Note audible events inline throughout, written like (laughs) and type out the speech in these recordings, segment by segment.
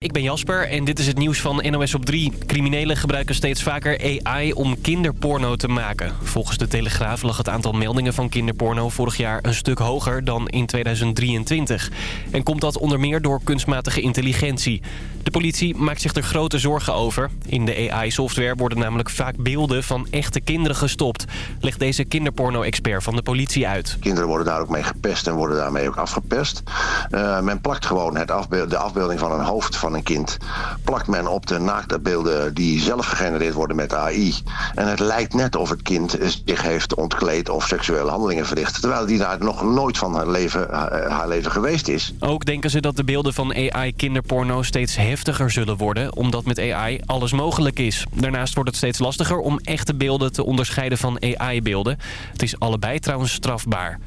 Ik ben Jasper en dit is het nieuws van NOS op 3. Criminelen gebruiken steeds vaker AI om kinderporno te maken. Volgens de Telegraaf lag het aantal meldingen van kinderporno vorig jaar een stuk hoger dan in 2023. En komt dat onder meer door kunstmatige intelligentie. De politie maakt zich er grote zorgen over. In de AI-software worden namelijk vaak beelden van echte kinderen gestopt. Legt deze kinderporno-expert van de politie uit. Kinderen worden daar ook mee gepest en worden daarmee ook afgepest. Uh, men plakt gewoon het de afbeelding van een hoofd van een kind... plakt men op de naaktbeelden die zelf gegenereerd worden met AI. En het lijkt net of het kind zich heeft ontkleed of seksuele handelingen verricht... terwijl die daar nog nooit van haar leven, haar leven geweest is. Ook denken ze dat de beelden van AI-kinderporno steeds heftiger zullen worden... omdat met AI alles mogelijk is. Daarnaast wordt het steeds lastiger om echte beelden te onderscheiden van AI-beelden. Het is allebei trouwens strafbaar.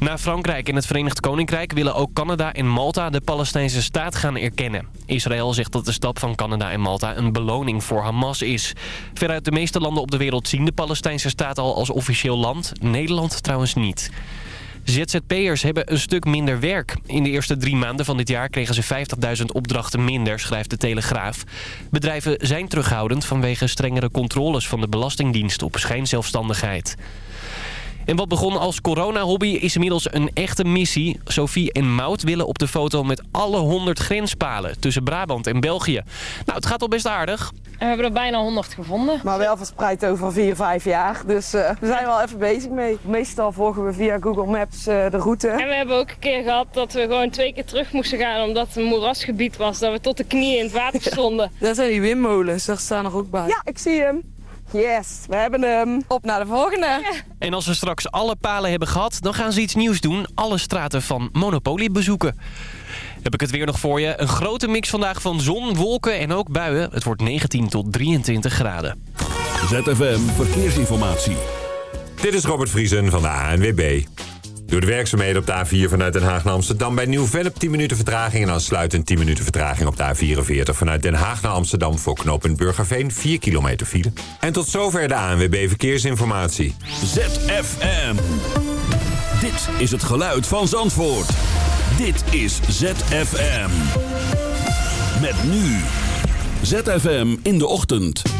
Na Frankrijk en het Verenigd Koninkrijk willen ook Canada en Malta de Palestijnse staat gaan erkennen. Israël zegt dat de stap van Canada en Malta een beloning voor Hamas is. Veruit de meeste landen op de wereld zien de Palestijnse staat al als officieel land. Nederland trouwens niet. ZZP'ers hebben een stuk minder werk. In de eerste drie maanden van dit jaar kregen ze 50.000 opdrachten minder, schrijft de Telegraaf. Bedrijven zijn terughoudend vanwege strengere controles van de Belastingdienst op schijnzelfstandigheid. En wat begon als corona-hobby is inmiddels een echte missie. Sophie en Mout willen op de foto met alle 100 grenspalen tussen Brabant en België. Nou, het gaat al best aardig. We hebben er bijna 100 gevonden. Maar wel verspreid over 4, 5 jaar. Dus uh, we zijn wel even bezig mee. Meestal volgen we via Google Maps uh, de route. En we hebben ook een keer gehad dat we gewoon twee keer terug moesten gaan... omdat het een moerasgebied was. Dat we tot de knieën in het water (laughs) stonden. Ja. Dat zijn die windmolens. Daar staan er ook bij. Ja, ik zie hem. Yes, we hebben hem. Op naar de volgende. En als we straks alle palen hebben gehad, dan gaan ze iets nieuws doen. Alle straten van Monopoly bezoeken. Heb ik het weer nog voor je. Een grote mix vandaag van zon, wolken en ook buien. Het wordt 19 tot 23 graden. ZFM Verkeersinformatie. Dit is Robert Vriesen van de ANWB. Door de werkzaamheden op de A4 vanuit Den Haag naar Amsterdam... bij Nieuw-Vennep 10 minuten vertraging... en aansluitend 10 minuten vertraging op de A44... vanuit Den Haag naar Amsterdam voor knooppunt Burgerveen... 4 kilometer file. En tot zover de ANWB Verkeersinformatie. ZFM. Dit is het geluid van Zandvoort. Dit is ZFM. Met nu. ZFM in de ochtend.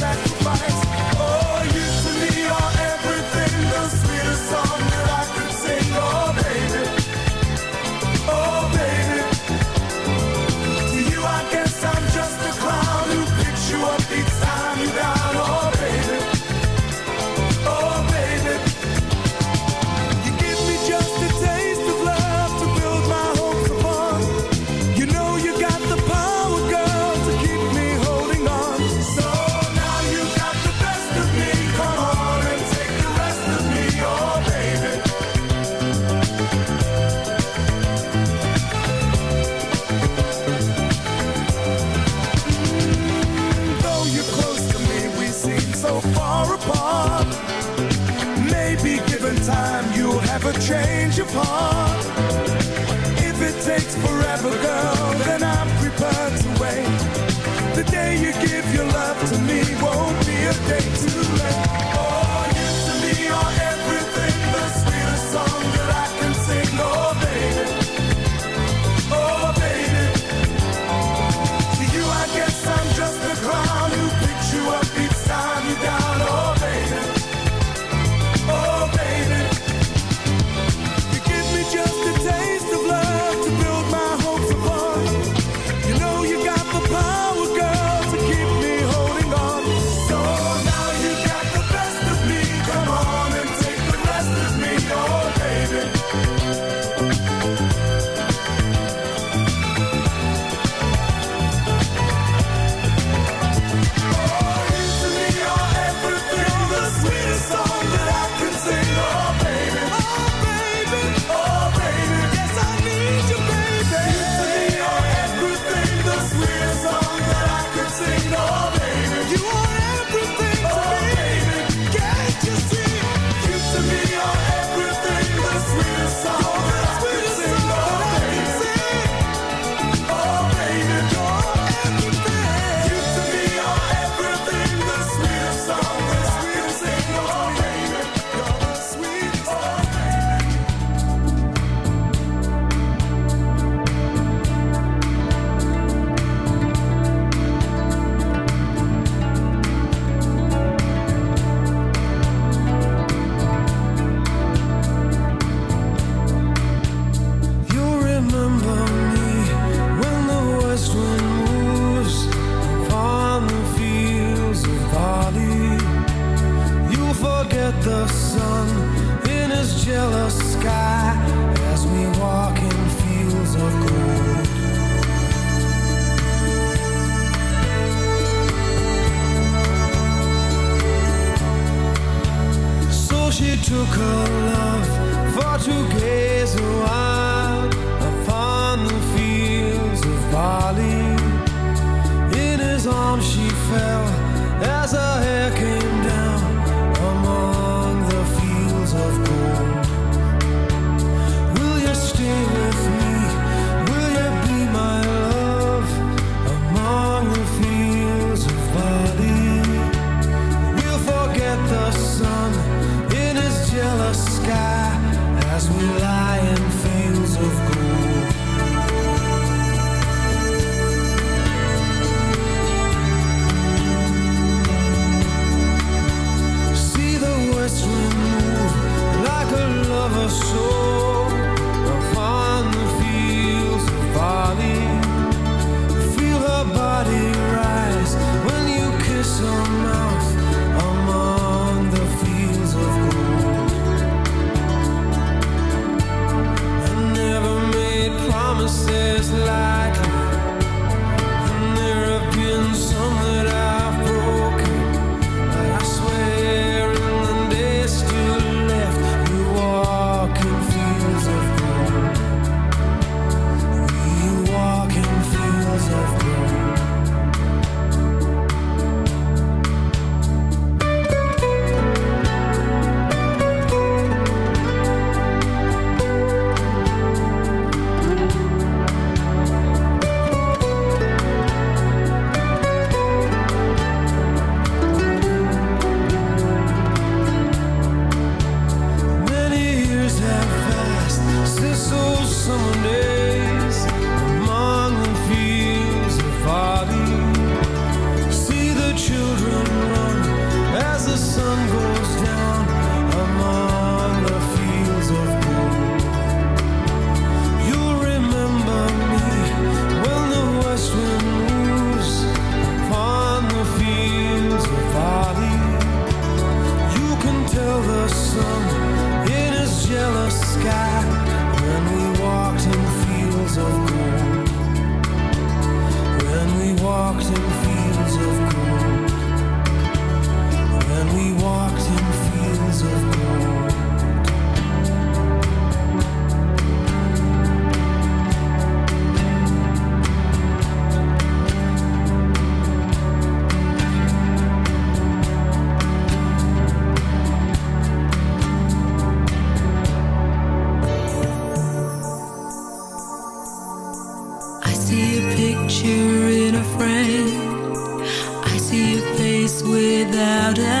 I see a picture in a frame. I see a face without a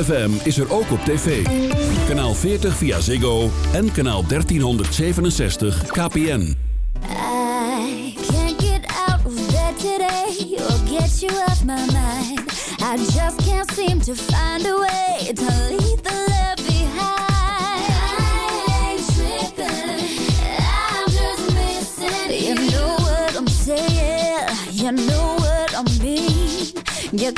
ZFM is er ook op tv. Kanaal 40 via Ziggo en kanaal 1367 KPN. You know what I mean. You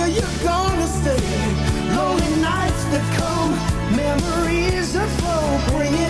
longer you're gonna stay. Lonely nights that come, memories that flow, bringing.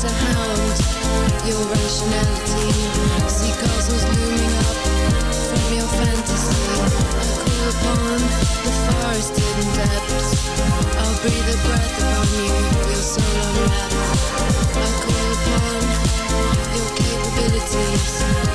to hound your rationality. See castles looming up from your fantasy. I call upon the forested depths. I'll breathe a breath upon you, your soul unwrapped. I call upon your capabilities.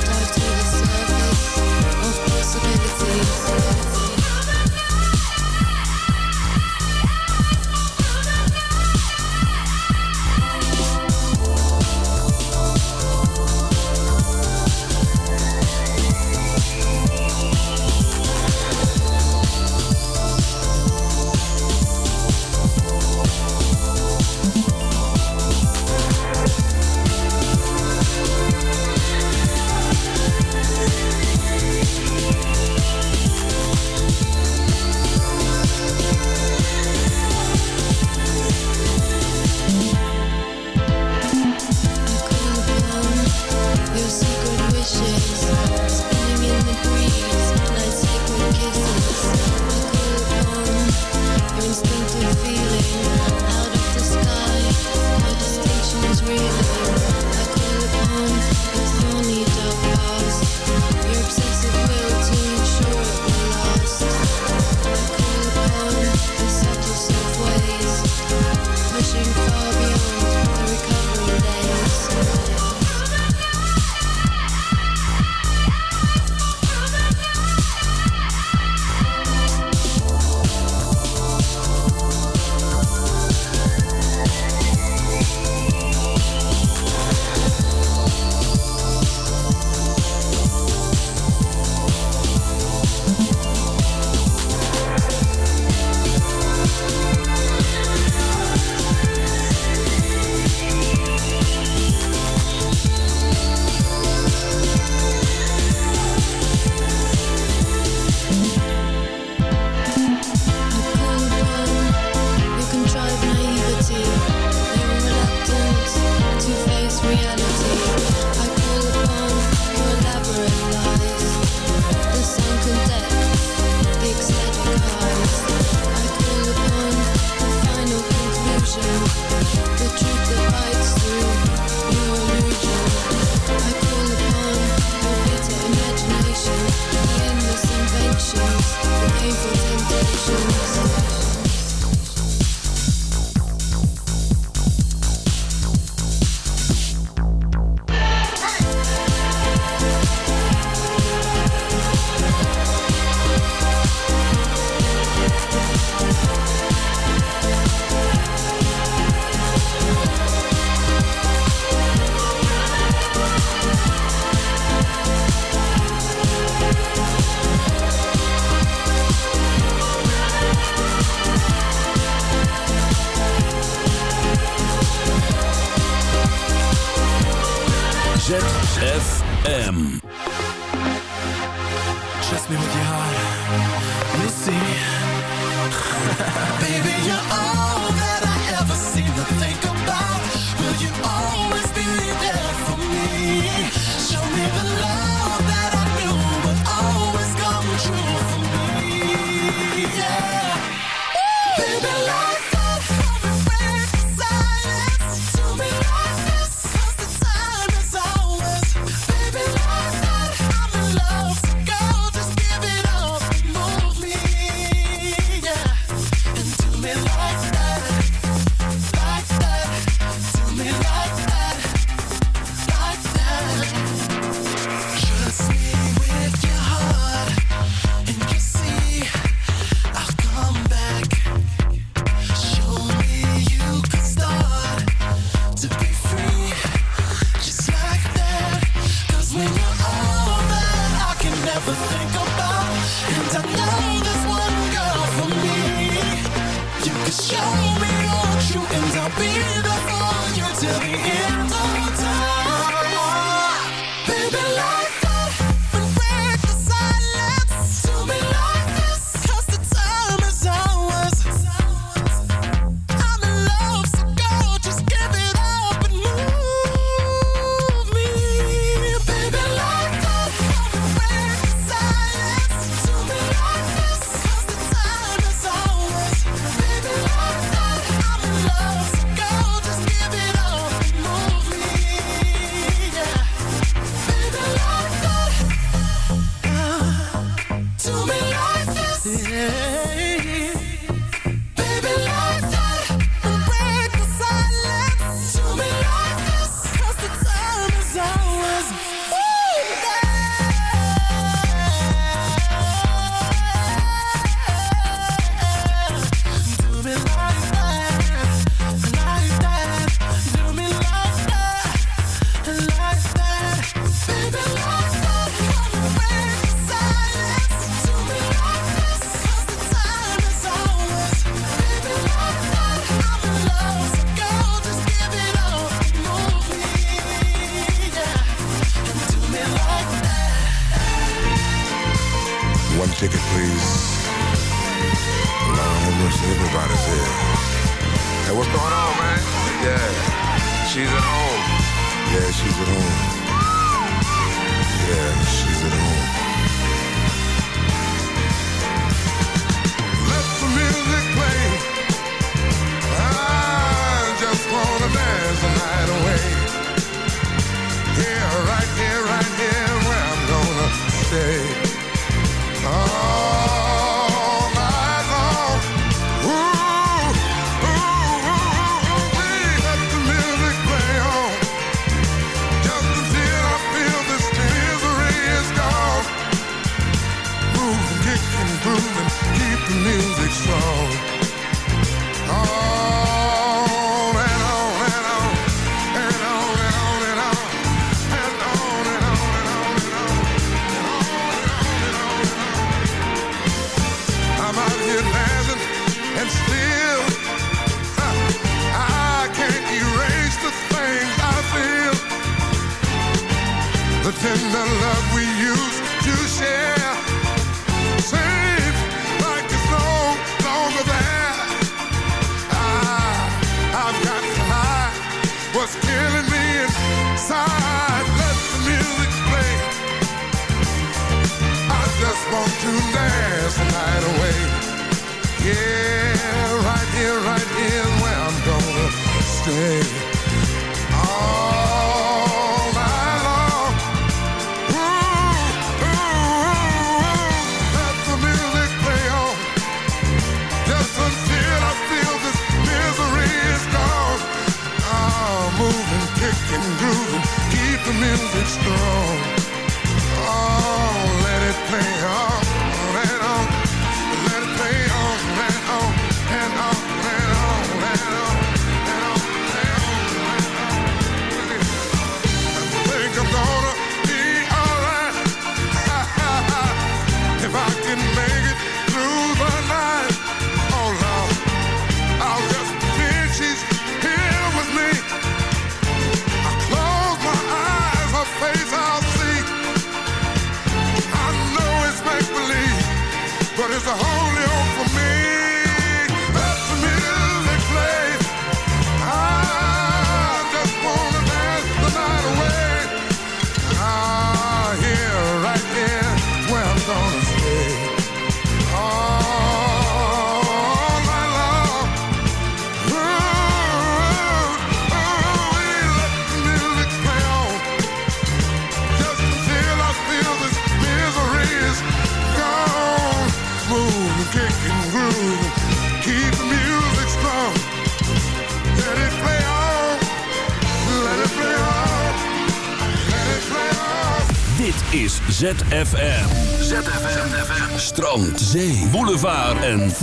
say.